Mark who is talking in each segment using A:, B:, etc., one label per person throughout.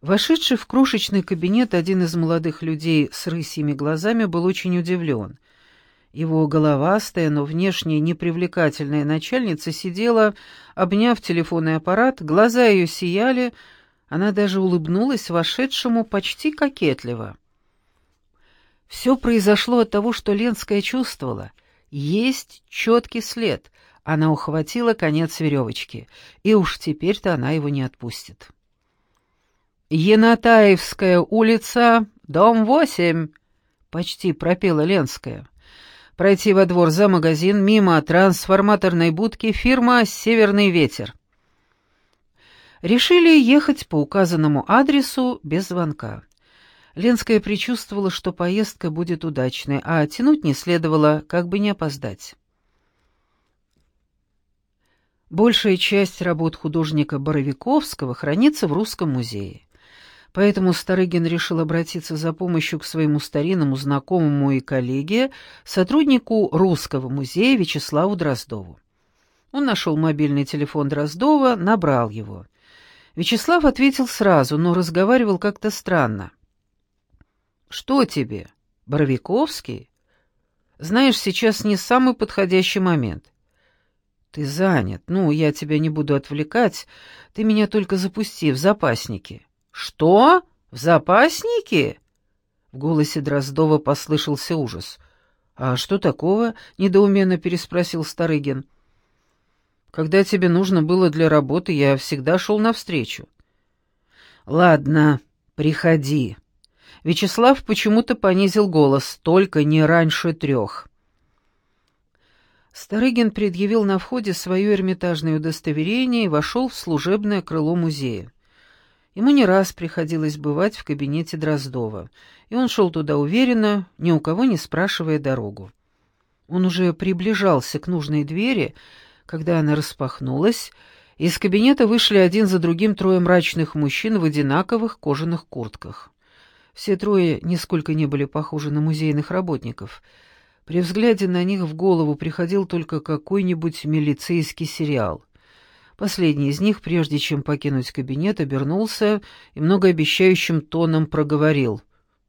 A: Вошедший в крошечный кабинет один из молодых людей с рысьими глазами был очень удивлен. Его головастая, но внешне непривлекательная начальница сидела, обняв телефонный аппарат, глаза ее сияли, она даже улыбнулась вошедшему почти кокетливо. Все произошло от того, что Ленская чувствовала. Есть четкий след. Она ухватила конец веревочки, и уж теперь-то она его не отпустит. «Енатаевская улица, дом восемь», — почти пропела Ленская. Пройти во двор за магазин, мимо трансформаторной будки фирма «Северный ветер». Решили ехать по указанному адресу без звонка. Ленская предчувствовала, что поездка будет удачной, а тянуть не следовало, как бы не опоздать. Большая часть работ художника Боровиковского хранится в Русском музее. Поэтому Старыгин решил обратиться за помощью к своему старинному знакомому и коллеге, сотруднику Русского музея Вячеславу Дроздову. Он нашел мобильный телефон Дроздова, набрал его. Вячеслав ответил сразу, но разговаривал как-то странно. «Что тебе, Боровиковский? Знаешь, сейчас не самый подходящий момент». «Ты занят. Ну, я тебя не буду отвлекать. Ты меня только запусти в запасники». «Что? В запаснике?» В голосе Дроздова послышался ужас. «А что такого?» — недоуменно переспросил Старыгин. «Когда тебе нужно было для работы, я всегда шел навстречу». «Ладно, приходи». Вячеслав почему-то понизил голос, только не раньше трех. Старыгин предъявил на входе свое эрмитажное удостоверение и вошел в служебное крыло музея. Ему не раз приходилось бывать в кабинете Дроздова, и он шел туда уверенно, ни у кого не спрашивая дорогу. Он уже приближался к нужной двери, когда она распахнулась, и из кабинета вышли один за другим трое мрачных мужчин в одинаковых кожаных куртках. Все трое нисколько не были похожи на музейных работников. При взгляде на них в голову приходил только какой-нибудь милицейский сериал. Последний из них, прежде чем покинуть кабинет, обернулся и многообещающим тоном проговорил.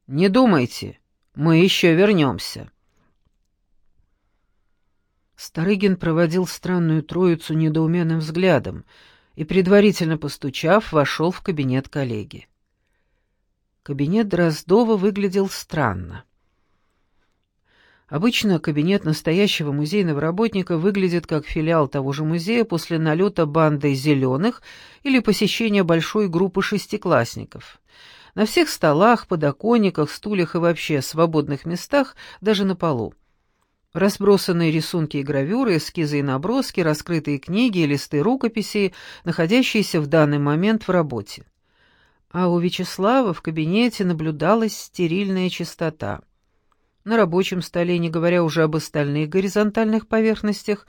A: «Не думайте, мы еще вернемся». Старыгин проводил странную троицу недоуменным взглядом и, предварительно постучав, вошел в кабинет коллеги. Кабинет Дроздова выглядел странно. Обычно кабинет настоящего музейного работника выглядит как филиал того же музея после налета банды «зеленых» или посещения большой группы шестиклассников. На всех столах, подоконниках, стульях и вообще свободных местах, даже на полу. Разбросанные рисунки и гравюры, эскизы и наброски, раскрытые книги и листы рукописей, находящиеся в данный момент в работе. А у Вячеслава в кабинете наблюдалась стерильная чистота. На рабочем столе, не говоря уже об остальных горизонтальных поверхностях,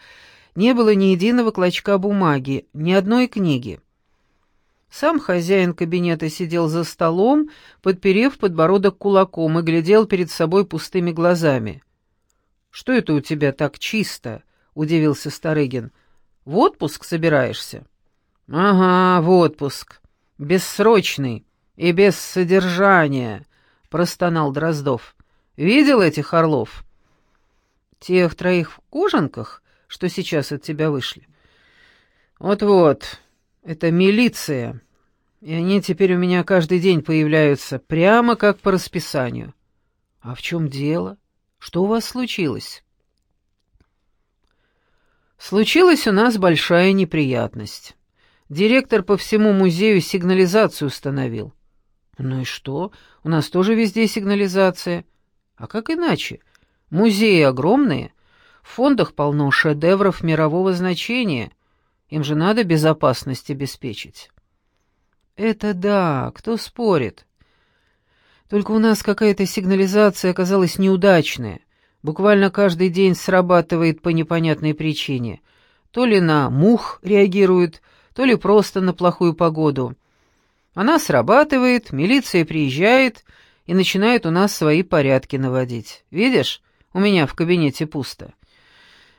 A: не было ни единого клочка бумаги, ни одной книги. Сам хозяин кабинета сидел за столом, подперев подбородок кулаком и глядел перед собой пустыми глазами. «Что это у тебя так чисто?» — удивился Старыгин. «В отпуск собираешься?» «Ага, в отпуск. Бессрочный и без содержания», — простонал Дроздов. Видел этих орлов? Тех троих в кожанках, что сейчас от тебя вышли? Вот-вот, это милиция. И они теперь у меня каждый день появляются, прямо как по расписанию. А в чем дело? Что у вас случилось? Случилась у нас большая неприятность. Директор по всему музею сигнализацию установил. Ну и что? У нас тоже везде сигнализация. А как иначе? Музеи огромные, в фондах полно шедевров мирового значения. Им же надо безопасность обеспечить. Это да, кто спорит? Только у нас какая-то сигнализация оказалась неудачная. Буквально каждый день срабатывает по непонятной причине. То ли на мух реагирует, то ли просто на плохую погоду. Она срабатывает, милиция приезжает — и начинают у нас свои порядки наводить. Видишь, у меня в кабинете пусто.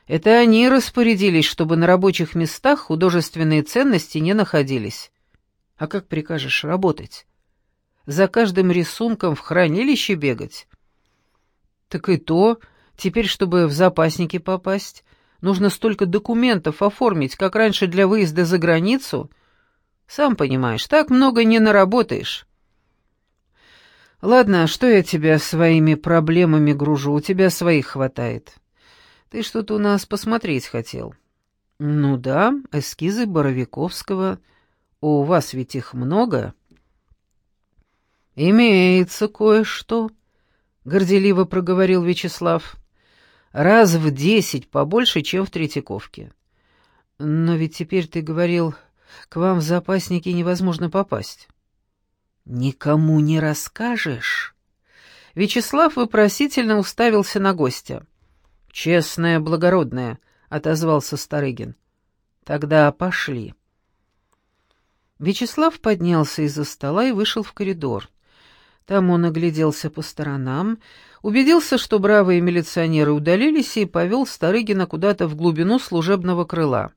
A: Это они распорядились, чтобы на рабочих местах художественные ценности не находились. А как прикажешь работать? За каждым рисунком в хранилище бегать? Так и то, теперь, чтобы в запасники попасть, нужно столько документов оформить, как раньше для выезда за границу. Сам понимаешь, так много не наработаешь. Ладно, что я тебя своими проблемами гружу, у тебя своих хватает. Ты что-то у нас посмотреть хотел. Ну да, эскизы Боровиковского. У вас ведь их много? Имеется кое-что. — горделиво проговорил Вячеслав. «Раз в десять побольше, чем в Третьяковке. Но ведь теперь ты говорил, к вам в запасники невозможно попасть». «Никому не расскажешь?» Вячеслав вопросительно уставился на гостя. «Честное, благородное», — отозвался Старыгин. «Тогда пошли». Вячеслав поднялся из-за стола и вышел в коридор. Там он огляделся по сторонам, убедился, что бравые милиционеры удалились, и повел Старыгина куда-то в глубину служебного крыла.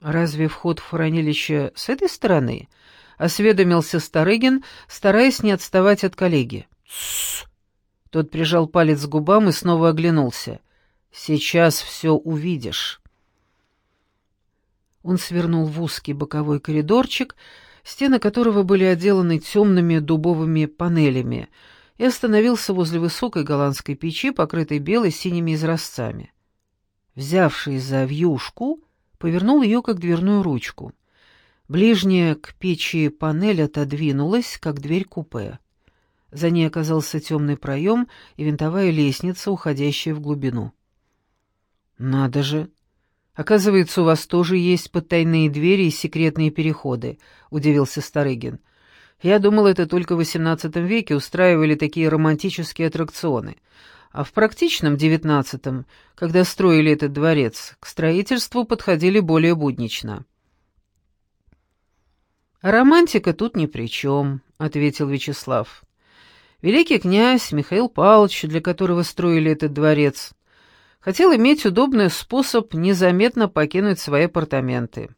A: «Разве вход в хранилище с этой стороны?» — осведомился Старыгин, стараясь не отставать от коллеги. «Тссс!» Тот прижал палец к губам и снова оглянулся. «Сейчас все увидишь». Он свернул в узкий боковой коридорчик, стены которого были отделаны темными дубовыми панелями, и остановился возле высокой голландской печи, покрытой белой синими изразцами. Взявший за вьюшку, повернул ее как дверную ручку. Ближняя к печи панель отодвинулась, как дверь купе. За ней оказался темный проем и винтовая лестница, уходящая в глубину. «Надо же!» Оказывается, у вас тоже есть потайные двери и секретные переходы, удивился Старыгин. Я думал, это только в XVIII веке устраивали такие романтические аттракционы. А в практичном XIX, когда строили этот дворец, к строительству подходили более буднично. Романтика тут ни при чем», — ответил Вячеслав. «Великий князь Михаил Павлович, для которого строили этот дворец, Хотел иметь удобный способ незаметно покинуть свои апартаменты.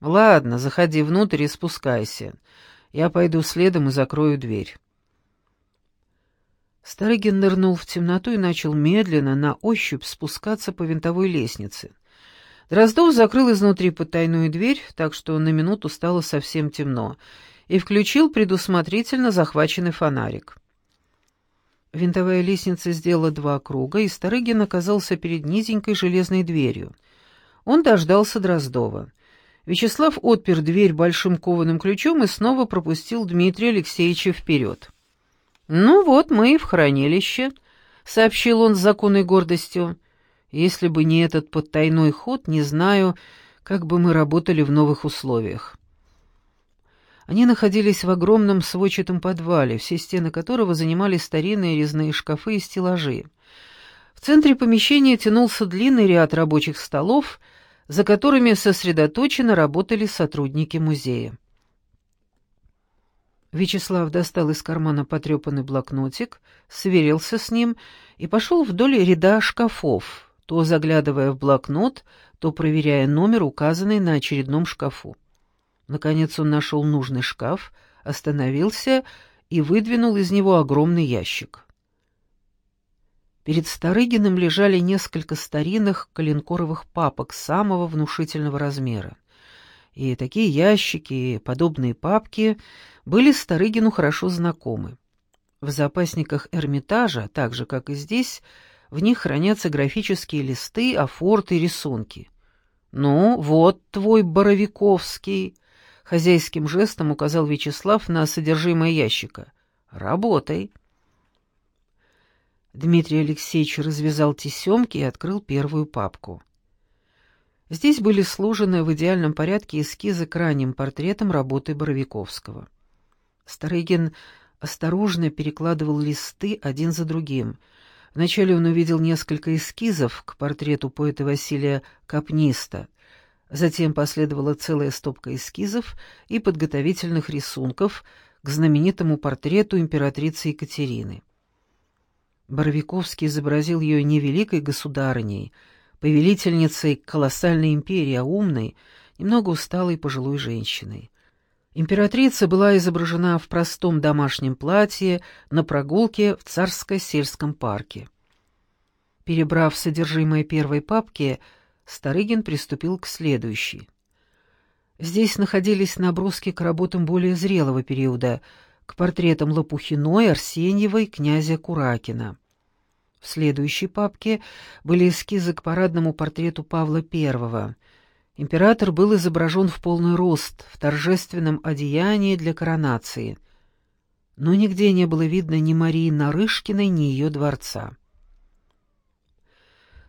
A: «Ладно, заходи внутрь и спускайся. Я пойду следом и закрою дверь». Старыгин нырнул в темноту и начал медленно, на ощупь, спускаться по винтовой лестнице. Дроздов закрыл изнутри потайную дверь, так что на минуту стало совсем темно, и включил предусмотрительно захваченный фонарик. Винтовая лестница сделала два круга, и Старыгин оказался перед низенькой железной дверью. Он дождался Дроздова. Вячеслав отпер дверь большим кованым ключом и снова пропустил Дмитрия Алексеевича вперед. «Ну вот, мы и в хранилище», — сообщил он с законной гордостью. «Если бы не этот подтайной ход, не знаю, как бы мы работали в новых условиях». Они находились в огромном сводчатом подвале, все стены которого занимали старинные резные шкафы и стеллажи. В центре помещения тянулся длинный ряд рабочих столов, за которыми сосредоточенно работали сотрудники музея. Вячеслав достал из кармана потрепанный блокнотик, сверился с ним и пошел вдоль ряда шкафов, то заглядывая в блокнот, то проверяя номер, указанный на очередном шкафу. Наконец он нашел нужный шкаф, остановился и выдвинул из него огромный ящик. Перед Старыгиным лежали несколько старинных коленкоровых папок самого внушительного размера. И такие ящики, и подобные папки были Старыгину хорошо знакомы. В запасниках Эрмитажа, так же, как и здесь, в них хранятся графические листы, афорты рисунки. «Ну, вот твой Боровиковский», Хозяйским жестом указал Вячеслав на содержимое ящика. «Работай». Дмитрий Алексеевич развязал тесемки и открыл первую папку. Здесь были сложены в идеальном порядке эскизы к ранним портретам работы Боровиковского. Старыгин осторожно перекладывал листы один за другим. Вначале он увидел несколько эскизов к портрету поэта Василия Капниста, Затем последовала целая стопка эскизов и подготовительных рисунков к знаменитому портрету императрицы Екатерины. Боровиковский изобразил ее не великой государыней, повелительницей колоссальной империи, а умной, немного усталой пожилой женщиной. Императрица была изображена в простом домашнем платье на прогулке в царско-сельском парке. Перебрав содержимое первой папки, Старыгин приступил к следующей. Здесь находились наброски к работам более зрелого периода, к портретам Лопухиной, Арсеньевой, князя Куракина. В следующей папке были эскизы к парадному портрету Павла I — Император был изображен в полный рост, в торжественном одеянии для коронации. Но нигде не было видно ни Марии Нарышкиной, ни ее дворца.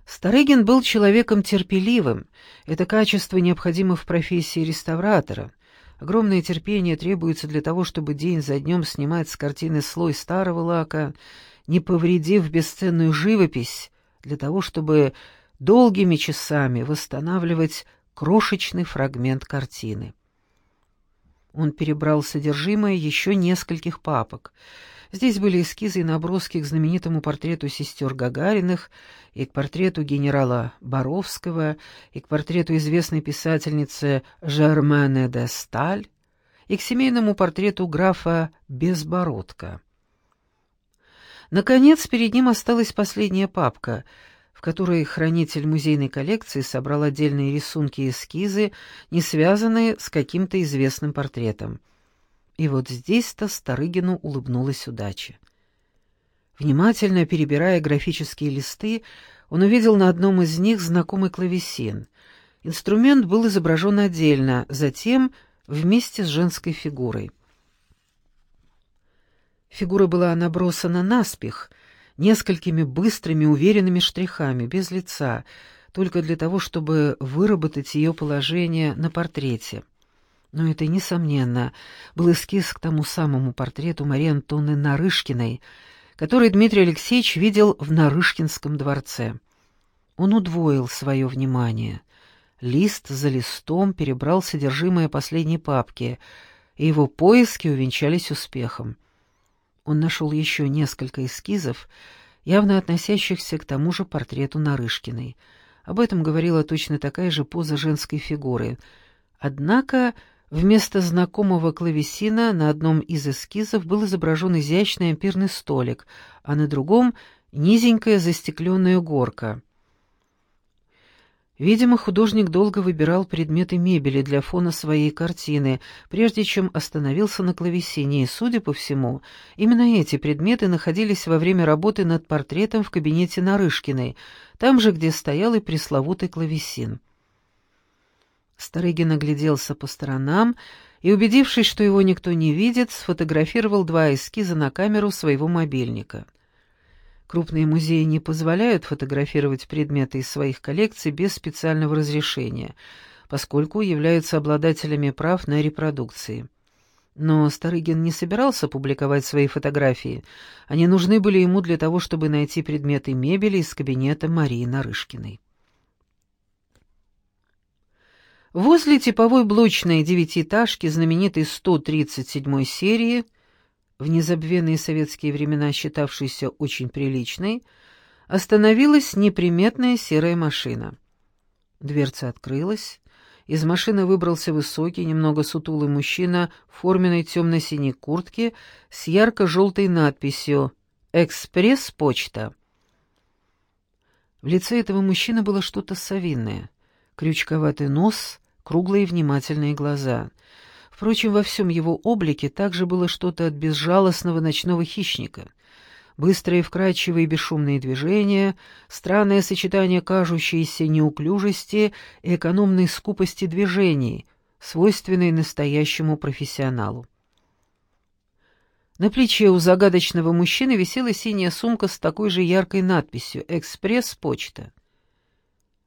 A: Старыгин был человеком терпеливым. Это качество необходимо в профессии реставратора. Огромное терпение требуется для того, чтобы день за днем снимать с картины слой старого лака, не повредив бесценную живопись, для того, чтобы долгими часами восстанавливать крошечный фрагмент картины. Он перебрал содержимое еще нескольких папок. Здесь были эскизы и наброски к знаменитому портрету сестер Гагариных, и к портрету генерала Боровского, и к портрету известной писательницы Жермене де Сталь, и к семейному портрету графа Безбородка. Наконец, перед ним осталась последняя папка — в которой хранитель музейной коллекции собрал отдельные рисунки и эскизы, не связанные с каким-то известным портретом. И вот здесь-то Старыгину улыбнулась удача. Внимательно перебирая графические листы, он увидел на одном из них знакомый клавесин. Инструмент был изображен отдельно, затем вместе с женской фигурой. Фигура была набросана наспех — несколькими быстрыми уверенными штрихами, без лица, только для того, чтобы выработать ее положение на портрете. Но это, несомненно, был эскиз к тому самому портрету Марии Антонны Нарышкиной, который Дмитрий Алексеевич видел в Нарышкинском дворце. Он удвоил свое внимание. Лист за листом перебрал содержимое последней папки, и его поиски увенчались успехом он нашел еще несколько эскизов, явно относящихся к тому же портрету Нарышкиной. Об этом говорила точно такая же поза женской фигуры. Однако вместо знакомого клавесина на одном из эскизов был изображен изящный ампирный столик, а на другом — низенькая застекленная горка. Видимо, художник долго выбирал предметы мебели для фона своей картины, прежде чем остановился на клавесине, и, судя по всему, именно эти предметы находились во время работы над портретом в кабинете Нарышкиной, там же, где стоял и пресловутый клавесин. Старыгин огляделся по сторонам и, убедившись, что его никто не видит, сфотографировал два эскиза на камеру своего мобильника. Крупные музеи не позволяют фотографировать предметы из своих коллекций без специального разрешения, поскольку являются обладателями прав на репродукции. Но Старыгин не собирался публиковать свои фотографии. Они нужны были ему для того, чтобы найти предметы мебели из кабинета Марии Нарышкиной. Возле типовой блочной девятиэтажки знаменитой 137 серии – в незабвенные советские времена считавшейся очень приличной, остановилась неприметная серая машина. Дверца открылась, из машины выбрался высокий, немного сутулый мужчина в форменной темно-синей куртке с ярко-желтой надписью «Экспресс-почта». В лице этого мужчины было что-то совиное. Крючковатый нос, круглые внимательные глаза — Впрочем, во всем его облике также было что-то от безжалостного ночного хищника. Быстрые, вкрадчивые бесшумные движения, странное сочетание кажущейся неуклюжести и экономной скупости движений, свойственной настоящему профессионалу. На плече у загадочного мужчины висела синяя сумка с такой же яркой надписью «Экспресс-почта».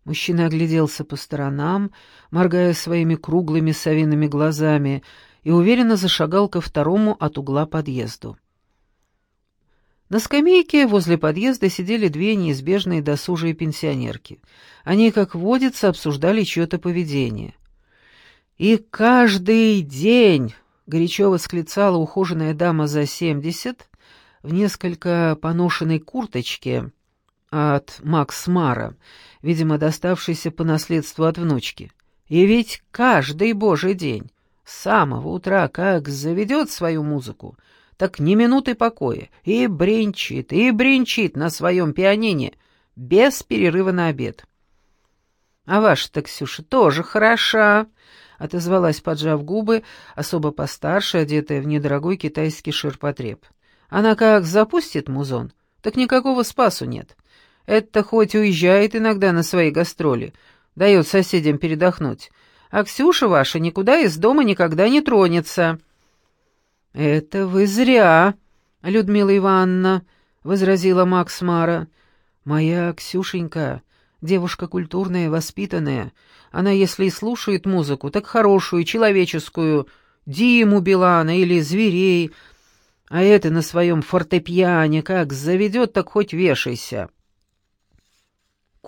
A: Мужчина огляделся по сторонам, моргая своими круглыми совиными глазами, и уверенно зашагал ко второму от угла подъезду. На скамейке возле подъезда сидели две неизбежные досужие пенсионерки. Они, как водится, обсуждали чье-то поведение. «И каждый день!» — горячо восклицала ухоженная дама за семьдесят в несколько поношенной курточке от Макс Мара — видимо, доставшийся по наследству от внучки. И ведь каждый божий день С самого утра как заведет свою музыку, так ни минуты покоя, и бренчит, и бренчит на своем пианине, без перерыва на обед. «А ваша-то, Ксюша, тоже хороша», — отозвалась, поджав губы, особо постарше, одетая в недорогой китайский ширпотреб. «Она как запустит музон, так никакого спасу нет. Это хоть уезжает иногда на свои гастроли, дает соседям передохнуть, а Ксюша ваша никуда из дома никогда не тронется». «Это вы зря, Людмила Ивановна», — возразила Макс Мара. «Моя Ксюшенька, девушка культурная, воспитанная. Она, если и слушает музыку, так хорошую, человеческую, Диму Билана или Зверей, а это на своем фортепиане как заведет, так хоть вешайся».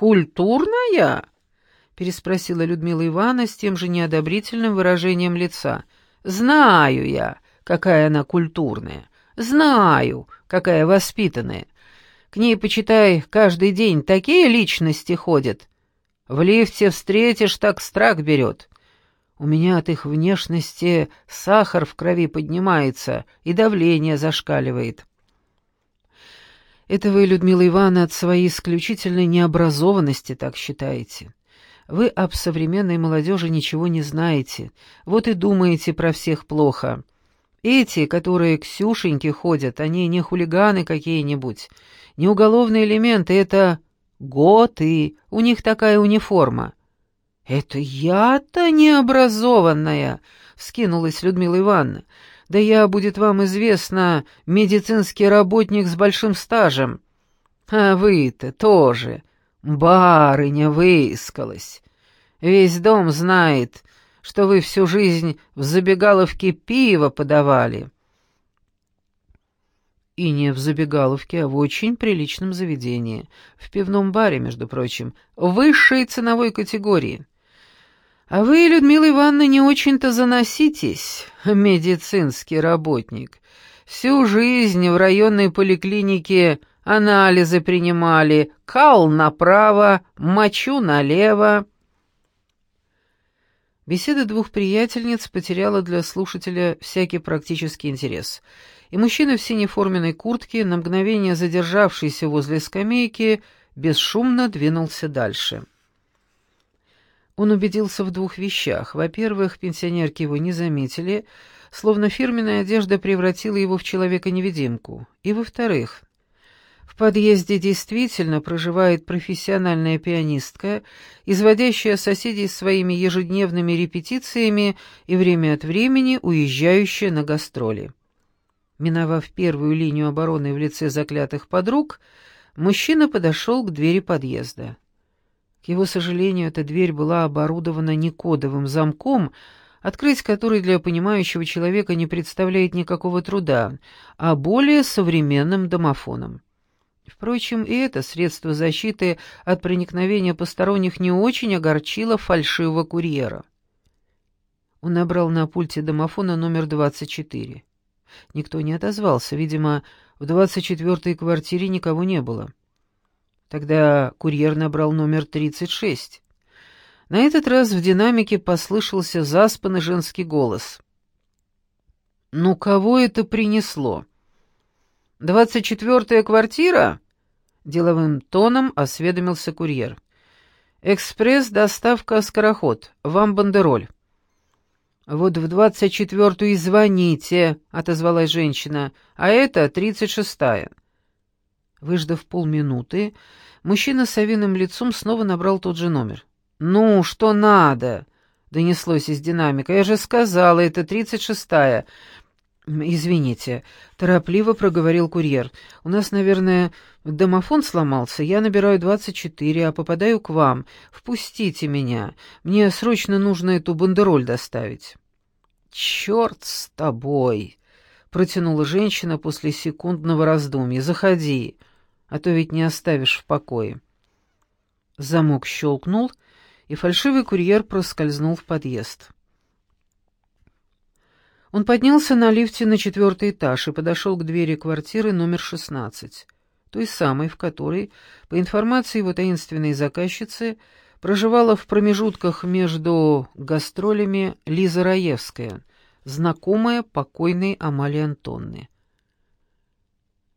A: «Культурная?» — переспросила Людмила Ивановна с тем же неодобрительным выражением лица. «Знаю я, какая она культурная. Знаю, какая воспитанная. К ней, почитай, каждый день такие личности ходят. В лифте встретишь, так страх берет. У меня от их внешности сахар в крови поднимается и давление зашкаливает». Это вы, Людмила Ивановна, от своей исключительной необразованности так считаете. Вы об современной молодежи ничего не знаете, вот и думаете про всех плохо. Эти, которые к Сюшеньке ходят, они не хулиганы какие-нибудь, не уголовные элементы, это готы, у них такая униформа». «Это я-то необразованная!» — вскинулась Людмила Ивановна. Да я, будет вам известно, медицинский работник с большим стажем. А вы-то тоже. Барыня выискалась. Весь дом знает, что вы всю жизнь в забегаловке пиво подавали. И не в забегаловке, а в очень приличном заведении. В пивном баре, между прочим, высшей ценовой категории. А вы, Людмила Ивановна, не очень-то заноситесь, медицинский работник. Всю жизнь в районной поликлинике анализы принимали, кал направо, мочу налево. Беседа двух приятельниц потеряла для слушателя всякий практический интерес, и мужчина в синей форменной куртке, на мгновение задержавшийся возле скамейки, бесшумно двинулся дальше. Он убедился в двух вещах. Во-первых, пенсионерки его не заметили, словно фирменная одежда превратила его в человека-невидимку. И во-вторых, в подъезде действительно проживает профессиональная пианистка, изводящая соседей своими ежедневными репетициями и время от времени уезжающая на гастроли. Миновав первую линию обороны в лице заклятых подруг, мужчина подошел к двери подъезда. К его сожалению, эта дверь была оборудована не кодовым замком, открыть который для понимающего человека не представляет никакого труда, а более современным домофоном. Впрочем, и это средство защиты от проникновения посторонних не очень огорчило фальшивого курьера. Он набрал на пульте домофона номер 24. Никто не отозвался, видимо, в 24-й квартире никого не было. Тогда курьер набрал номер 36. На этот раз в динамике послышался заспанный женский голос. «Ну, кого это принесло?» «Двадцать четвертая квартира?» — деловым тоном осведомился курьер. «Экспресс-доставка «Скороход». Вам бандероль». «Вот в двадцать четвертую и звоните», — отозвалась женщина, — «а это тридцать шестая». Выждав полминуты, мужчина с совиным лицом снова набрал тот же номер. «Ну, что надо?» — донеслось из динамика. «Я же сказала, это тридцать шестая». «Извините», — торопливо проговорил курьер. «У нас, наверное, домофон сломался. Я набираю двадцать четыре, а попадаю к вам. Впустите меня. Мне срочно нужно эту бандероль доставить». «Черт с тобой!» — протянула женщина после секундного раздумья. «Заходи» а то ведь не оставишь в покое». Замок щелкнул, и фальшивый курьер проскользнул в подъезд. Он поднялся на лифте на четвертый этаж и подошел к двери квартиры номер 16, той самой, в которой, по информации его таинственной заказчицы, проживала в промежутках между гастролями Лиза Раевская — знакомая покойной Амалии Антонны.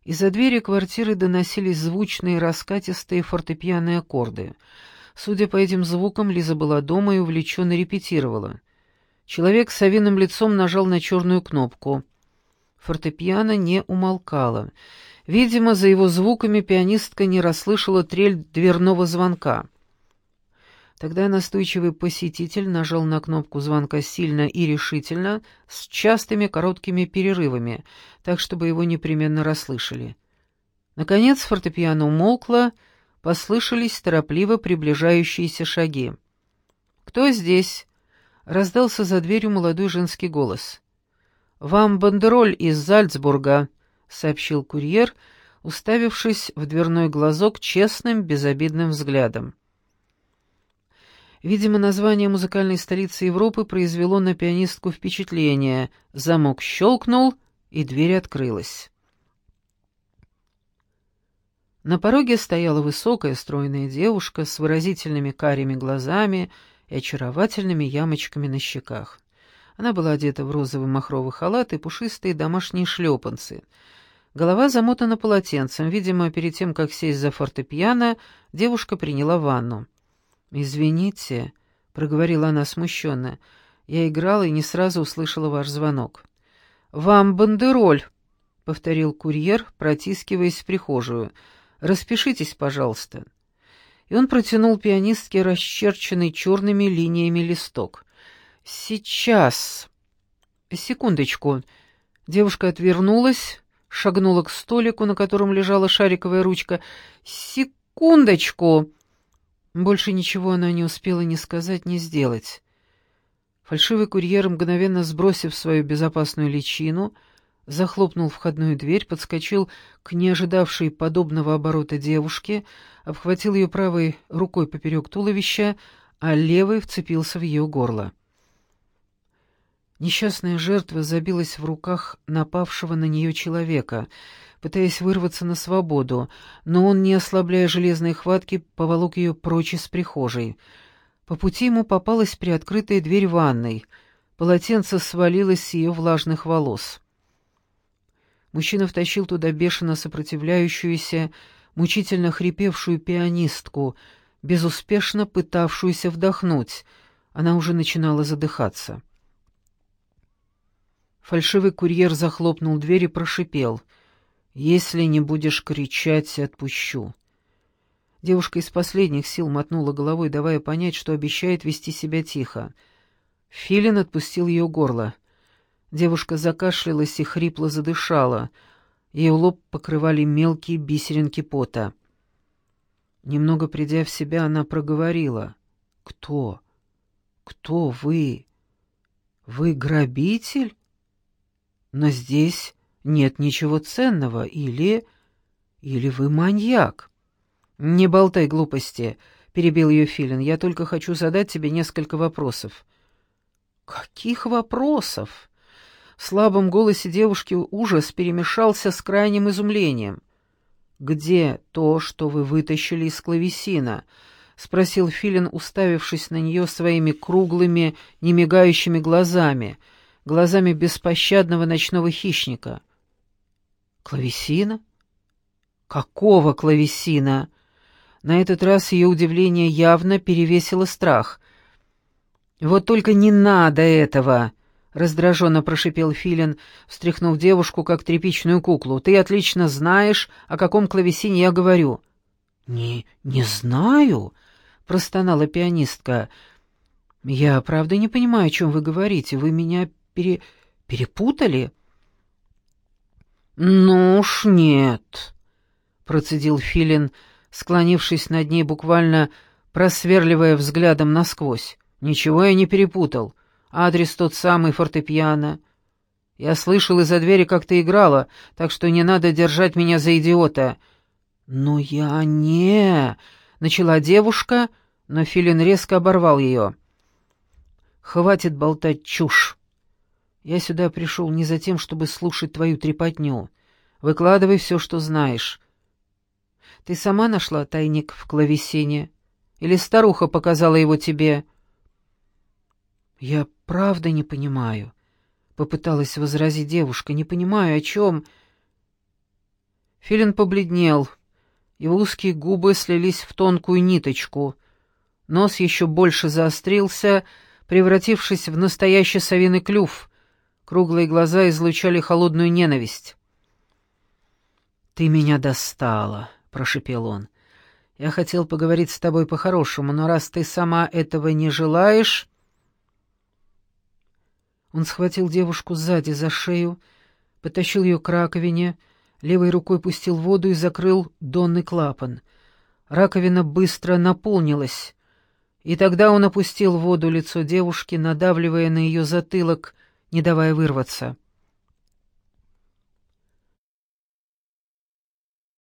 A: Из-за двери квартиры доносились звучные раскатистые фортепианные аккорды. Судя по этим звукам, Лиза была дома и увлеченно репетировала. Человек с совиным лицом нажал на черную кнопку. Фортепиано не умолкало. Видимо, за его звуками пианистка не расслышала трель дверного звонка. Тогда настойчивый посетитель нажал на кнопку звонка сильно и решительно, с частыми короткими перерывами, так, чтобы его непременно расслышали. Наконец фортепиано умолкло, послышались торопливо приближающиеся шаги. «Кто здесь?» — раздался за дверью молодой женский голос. «Вам бандероль из Зальцбурга», — сообщил курьер, уставившись в дверной глазок честным, безобидным взглядом. Видимо, название музыкальной столицы Европы произвело на пианистку впечатление. Замок щелкнул, и дверь открылась. На пороге стояла высокая, стройная девушка с выразительными карими глазами и очаровательными ямочками на щеках. Она была одета в розовый махровый халат и пушистые домашние шлепанцы. Голова замотана полотенцем. Видимо, перед тем, как сесть за фортепиано, девушка приняла ванну. «Извините», — проговорила она смущенно, — «я играла и не сразу услышала ваш звонок». «Вам бандероль», — повторил курьер, протискиваясь в прихожую. «Распишитесь, пожалуйста». И он протянул пианистке расчерченный черными линиями листок. «Сейчас». «Секундочку». Девушка отвернулась, шагнула к столику, на котором лежала шариковая ручка. «Секундочку!» Больше ничего она не успела ни сказать, ни сделать. Фальшивый курьер, мгновенно сбросив свою безопасную личину, захлопнул входную дверь, подскочил к неожидавшей подобного оборота девушке, обхватил ее правой рукой поперек туловища, а левой вцепился в ее горло. Несчастная жертва забилась в руках напавшего на нее человека — пытаясь вырваться на свободу, но он, не ослабляя железной хватки, поволок ее прочь из прихожей. По пути ему попалась приоткрытая дверь ванной. Полотенце свалилось с ее влажных волос. Мужчина втащил туда бешено сопротивляющуюся, мучительно хрипевшую пианистку, безуспешно пытавшуюся вдохнуть. Она уже начинала задыхаться. Фальшивый курьер захлопнул дверь и прошипел — «Если не будешь кричать, отпущу». Девушка из последних сил мотнула головой, давая понять, что обещает вести себя тихо. Филин отпустил ее горло. Девушка закашлялась и хрипло задышала. Ее лоб покрывали мелкие бисеринки пота. Немного придя в себя, она проговорила. «Кто? Кто вы? Вы грабитель? Но здесь нет ничего ценного, или... или вы маньяк». «Не болтай глупости», — перебил ее Филин. «Я только хочу задать тебе несколько вопросов». «Каких вопросов?» В слабом голосе девушки ужас перемешался с крайним изумлением. «Где то, что вы вытащили из клавесина?» — спросил Филин, уставившись на нее своими круглыми, немигающими глазами, глазами беспощадного ночного хищника. Клавесина? Какого клавесина? На этот раз ее удивление явно перевесило страх. Вот только не надо этого, раздраженно прошипел Филин, встряхнув девушку как тряпичную куклу. Ты отлично знаешь, о каком клавесине я говорю. Не, не знаю, простонала пианистка. Я правда не понимаю, о чем вы говорите. Вы меня пере перепутали? «Ну уж нет», — процедил Филин, склонившись над ней, буквально просверливая взглядом насквозь. «Ничего я не перепутал. Адрес тот самый, фортепиано. Я слышал из-за двери, как ты играла, так что не надо держать меня за идиота». «Но я не...» — начала девушка, но Филин резко оборвал ее. «Хватит болтать чушь. Я сюда пришел не за тем, чтобы слушать твою трепотню. Выкладывай все, что знаешь. Ты сама нашла тайник в клавесине? Или старуха показала его тебе?» «Я правда не понимаю», —— попыталась возразить девушка. «Не понимаю, о чем...» Филин побледнел. Его узкие губы слились в тонкую ниточку. Нос еще больше заострился, превратившись в настоящий совиный клюв. Круглые глаза излучали холодную ненависть. «Ты меня достала», — прошепел он. «Я хотел поговорить с тобой по-хорошему, но раз ты сама этого не желаешь...» Он схватил девушку сзади за шею, потащил ее к раковине, левой рукой пустил воду и закрыл донный клапан. Раковина быстро наполнилась, и тогда он опустил в воду лицо девушки, надавливая на ее затылок, не давая вырваться.